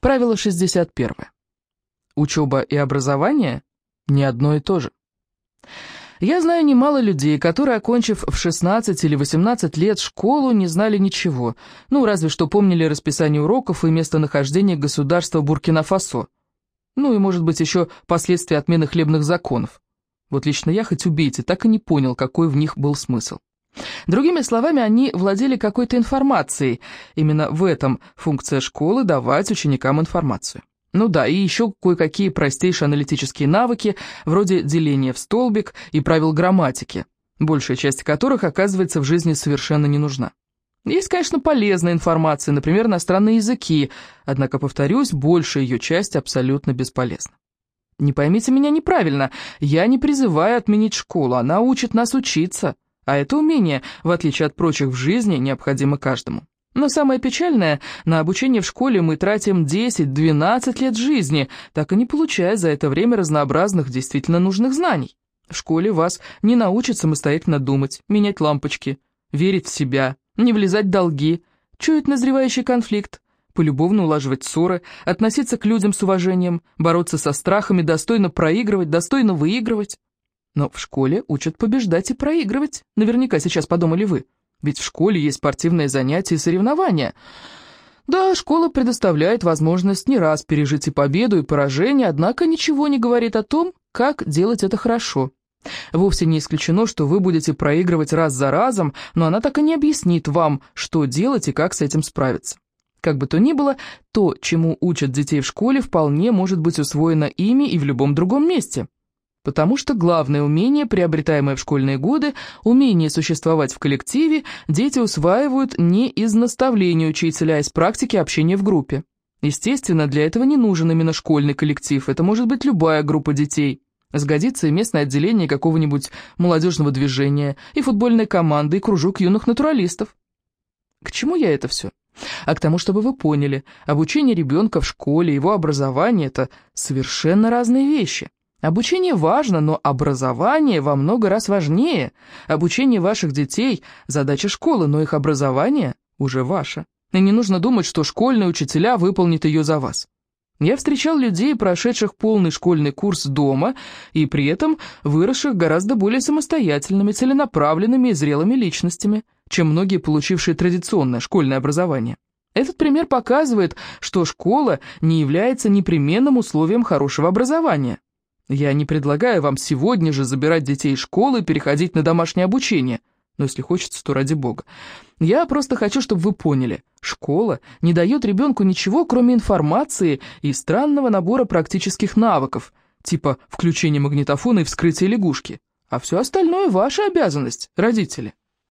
Правило 61. Учеба и образование – не одно и то же. Я знаю немало людей, которые, окончив в 16 или 18 лет школу, не знали ничего, ну, разве что помнили расписание уроков и местонахождение государства Буркина-Фасо. Ну и, может быть, еще последствия отмены хлебных законов. Вот лично я, хоть убейте, так и не понял, какой в них был смысл. Другими словами, они владели какой-то информацией. Именно в этом функция школы – давать ученикам информацию. Ну да, и еще кое-какие простейшие аналитические навыки, вроде деления в столбик и правил грамматики, большая часть которых, оказывается, в жизни совершенно не нужна. Есть, конечно, полезная информация, например, иностранные языки, однако, повторюсь, большая ее часть абсолютно бесполезна. Не поймите меня неправильно, я не призываю отменить школу, она учит нас учиться, а это умение, в отличие от прочих в жизни, необходимо каждому. Но самое печальное, на обучение в школе мы тратим 10-12 лет жизни, так и не получая за это время разнообразных, действительно нужных знаний. В школе вас не научат самостоятельно думать, менять лампочки, верить в себя, не влезать в долги, чуять назревающий конфликт, полюбовно улаживать ссоры, относиться к людям с уважением, бороться со страхами, достойно проигрывать, достойно выигрывать. Но в школе учат побеждать и проигрывать, наверняка сейчас подумали вы. Ведь в школе есть спортивные занятия и соревнования. Да, школа предоставляет возможность не раз пережить и победу, и поражение, однако ничего не говорит о том, как делать это хорошо. Вовсе не исключено, что вы будете проигрывать раз за разом, но она так и не объяснит вам, что делать и как с этим справиться. Как бы то ни было, то, чему учат детей в школе, вполне может быть усвоено ими и в любом другом месте потому что главное умение, приобретаемое в школьные годы, умение существовать в коллективе, дети усваивают не из наставления учителя, а из практики общения в группе. Естественно, для этого не нужен именно школьный коллектив, это может быть любая группа детей. Сгодится и местное отделение какого-нибудь молодежного движения, и футбольная команда, и кружок юных натуралистов. К чему я это все? А к тому, чтобы вы поняли, обучение ребенка в школе, его образование – это совершенно разные вещи. Обучение важно, но образование во много раз важнее. Обучение ваших детей – задача школы, но их образование уже ваше. И не нужно думать, что школьные учителя выполнят ее за вас. Я встречал людей, прошедших полный школьный курс дома, и при этом выросших гораздо более самостоятельными, целенаправленными и зрелыми личностями, чем многие, получившие традиционное школьное образование. Этот пример показывает, что школа не является непременным условием хорошего образования. Я не предлагаю вам сегодня же забирать детей из школы и переходить на домашнее обучение. Но если хочется, то ради бога. Я просто хочу, чтобы вы поняли. Школа не дает ребенку ничего, кроме информации и странного набора практических навыков, типа включения магнитофона и вскрытия лягушки. А все остальное ваша обязанность, родители.